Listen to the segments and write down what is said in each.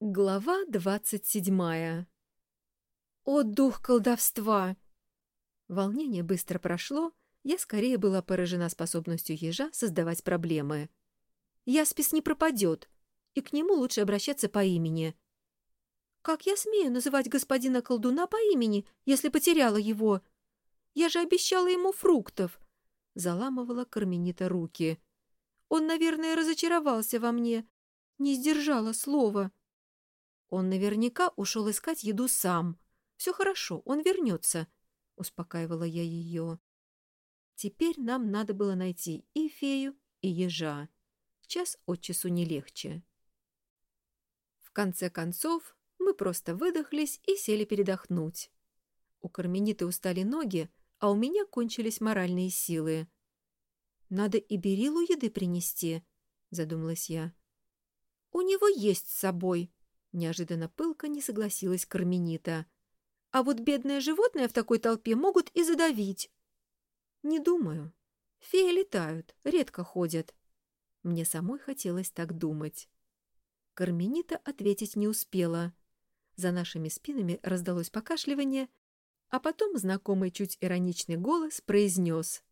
Глава двадцать седьмая. О, дух колдовства! Волнение быстро прошло, я скорее была поражена способностью ежа создавать проблемы. Яспис не пропадет, и к нему лучше обращаться по имени. Как я смею называть господина колдуна по имени, если потеряла его? Я же обещала ему фруктов! Заламывала Карменита руки. Он, наверное, разочаровался во мне. Не сдержала слова. — он наверняка ушел искать еду сам. Все хорошо, он вернется, — успокаивала я ее. Теперь нам надо было найти и фею, и ежа. Час от часу не легче. В конце концов, мы просто выдохлись и сели передохнуть. У Кармениты устали ноги, а у меня кончились моральные силы. «Надо и Берилу еды принести», — задумалась я. «У него есть с собой», Неожиданно пылко не согласилась Карменита. «А вот бедное животное в такой толпе могут и задавить». «Не думаю. Феи летают, редко ходят». Мне самой хотелось так думать. Карменита ответить не успела. За нашими спинами раздалось покашливание, а потом знакомый чуть ироничный голос произнес.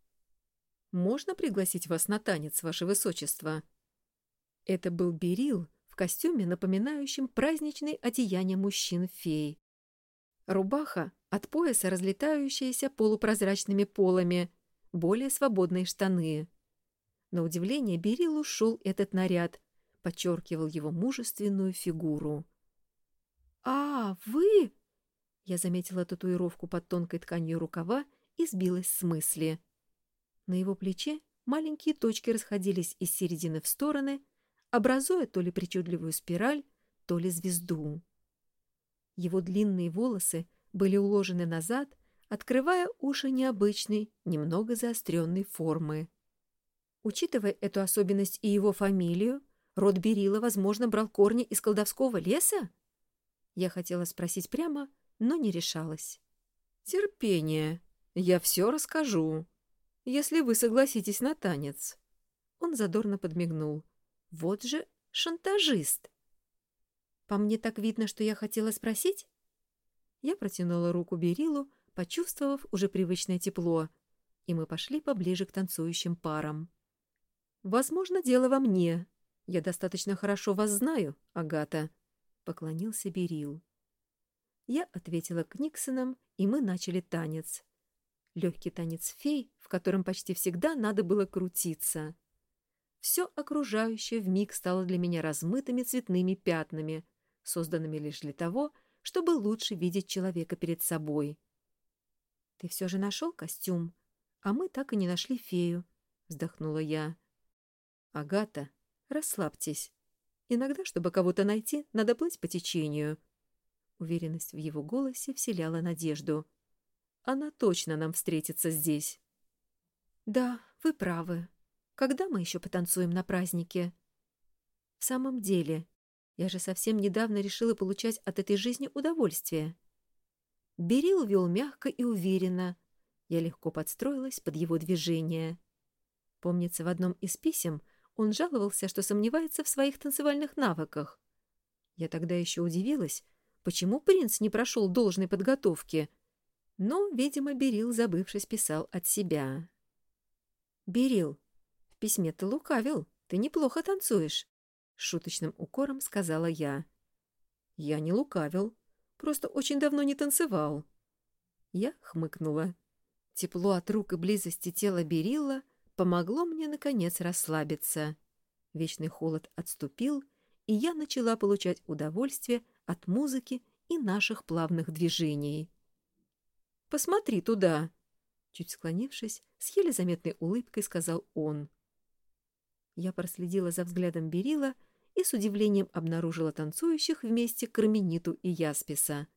«Можно пригласить вас на танец, ваше высочество?» Это был Берил, в костюме, напоминающем праздничные одеяния мужчин-фей. Рубаха от пояса разлетающаяся полупрозрачными полами, более свободные штаны. На удивление Берилу шел этот наряд, подчеркивал его мужественную фигуру. «А, вы...» Я заметила татуировку под тонкой тканью рукава и сбилась с мысли. На его плече маленькие точки расходились из середины в стороны — образуя то ли причудливую спираль, то ли звезду. Его длинные волосы были уложены назад, открывая уши необычной, немного заостренной формы. Учитывая эту особенность и его фамилию, род Берила, возможно, брал корни из колдовского леса? Я хотела спросить прямо, но не решалась. «Терпение. Я все расскажу. Если вы согласитесь на танец». Он задорно подмигнул. Вот же шантажист. По мне так видно, что я хотела спросить? Я протянула руку Берилу, почувствовав уже привычное тепло, и мы пошли поближе к танцующим парам. «Возможно, дело во мне. Я достаточно хорошо вас знаю, Агата», — поклонился Берил. Я ответила к Никсонам, и мы начали танец. Легкий танец фей, в котором почти всегда надо было крутиться все окружающее вмиг стало для меня размытыми цветными пятнами, созданными лишь для того, чтобы лучше видеть человека перед собой. — Ты все же нашел костюм, а мы так и не нашли фею, — вздохнула я. — Агата, расслабьтесь. Иногда, чтобы кого-то найти, надо плыть по течению. Уверенность в его голосе вселяла надежду. Она точно нам встретится здесь. — Да, вы правы, когда мы еще потанцуем на празднике? В самом деле, я же совсем недавно решила получать от этой жизни удовольствие. Берил вел мягко и уверенно. Я легко подстроилась под его движение. Помнится, в одном из писем он жаловался, что сомневается в своих танцевальных навыках. Я тогда еще удивилась, почему принц не прошел должной подготовки. Но, видимо, Берил, забывшись, писал от себя. «Берил, в письме ты лукавил, ты неплохо танцуешь», — шуточным укором сказала я. «Я не лукавил, просто очень давно не танцевал». Я хмыкнула. Тепло от рук и близости тела Берилла помогло мне, наконец, расслабиться. Вечный холод отступил, и я начала получать удовольствие от музыки и наших плавных движений. «Посмотри туда!» Чуть склонившись, с еле заметной улыбкой сказал он. Я проследила за взглядом Берила и с удивлением обнаружила танцующих вместе Кармениту и Ясписа.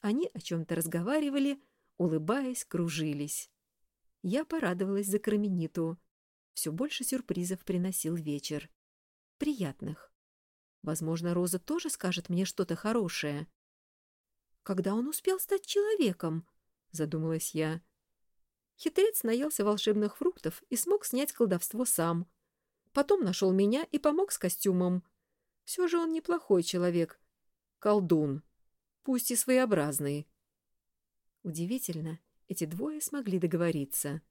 Они о чем-то разговаривали, улыбаясь, кружились. Я порадовалась за Кармениту. Все больше сюрпризов приносил вечер. Приятных. Возможно, Роза тоже скажет мне что-то хорошее. «Когда он успел стать человеком?» — задумалась я. Хитрец наелся волшебных фруктов и смог снять колдовство сам — Потом нашел меня и помог с костюмом. Все же он неплохой человек, колдун, пусть и своеобразный. Удивительно, эти двое смогли договориться.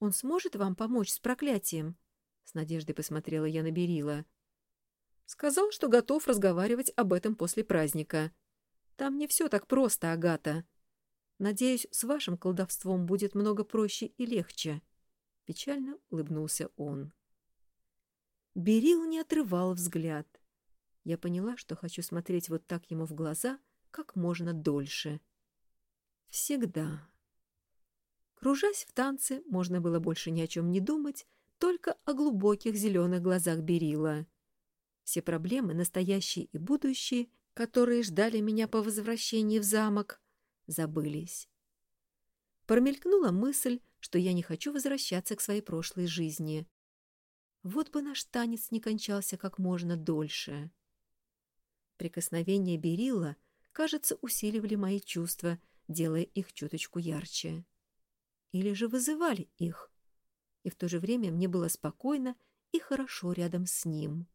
«Он сможет вам помочь с проклятием?» С надеждой посмотрела я на Берила. Сказал, что готов разговаривать об этом после праздника. Там не все так просто, Агата. Надеюсь, с вашим колдовством будет много проще и легче. Печально улыбнулся он. Берил не отрывал взгляд. Я поняла, что хочу смотреть вот так ему в глаза как можно дольше. Всегда. Кружась в танце, можно было больше ни о чем не думать, только о глубоких зеленых глазах Берила. Все проблемы, настоящие и будущие, которые ждали меня по возвращении в замок, забылись. Промелькнула мысль, что я не хочу возвращаться к своей прошлой жизни. Вот бы наш танец не кончался как можно дольше. Прикосновения Берила, кажется, усиливали мои чувства, делая их чуточку ярче. Или же вызывали их и в то же время мне было спокойно и хорошо рядом с ним.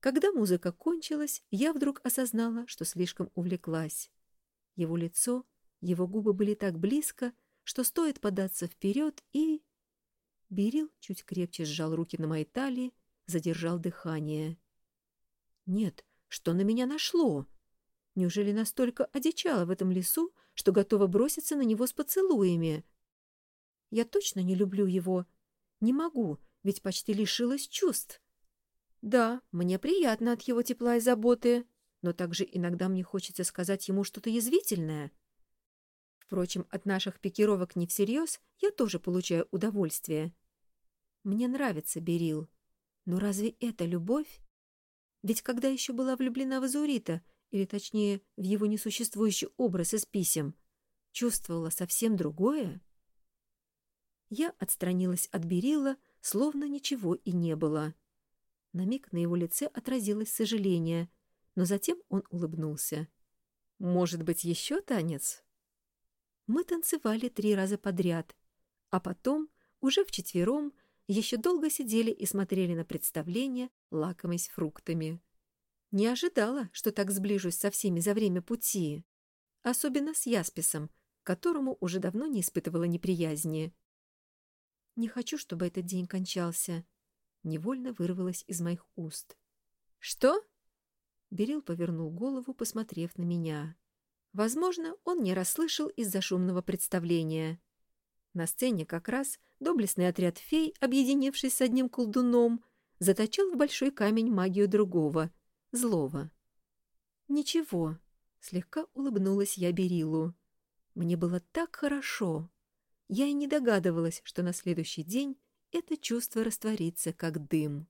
Когда музыка кончилась, я вдруг осознала, что слишком увлеклась. Его лицо, его губы были так близко, что стоит податься вперед и... Берил чуть крепче сжал руки на моей талии, задержал дыхание. Нет, что на меня нашло? Неужели настолько одичала в этом лесу, что готова броситься на него с поцелуями? Я точно не люблю его. Не могу, ведь почти лишилась чувств. Да, мне приятно от его тепла и заботы, но также иногда мне хочется сказать ему что-то язвительное. Впрочем, от наших пикировок не всерьез я тоже получаю удовольствие. Мне нравится Берил. Но разве это любовь? Ведь когда еще была влюблена в Азурита, или точнее в его несуществующий образ из писем, чувствовала совсем другое? Я отстранилась от Берила, словно ничего и не было. На миг на его лице отразилось сожаление, но затем он улыбнулся. «Может быть, еще танец?» Мы танцевали три раза подряд, а потом, уже вчетвером, еще долго сидели и смотрели на представление, лакомясь фруктами. Не ожидала, что так сближусь со всеми за время пути. Особенно с Ясписом, которому уже давно не испытывала неприязни. Не хочу, чтобы этот день кончался. Невольно вырвалось из моих уст. Что? Берил повернул голову, посмотрев на меня. Возможно, он не расслышал из-за шумного представления. На сцене как раз доблестный отряд фей, объединившись с одним колдуном, заточил в большой камень магию другого, злого. «Ничего», — слегка улыбнулась я Берилу. «Мне было так хорошо». Я и не догадывалась, что на следующий день это чувство растворится, как дым.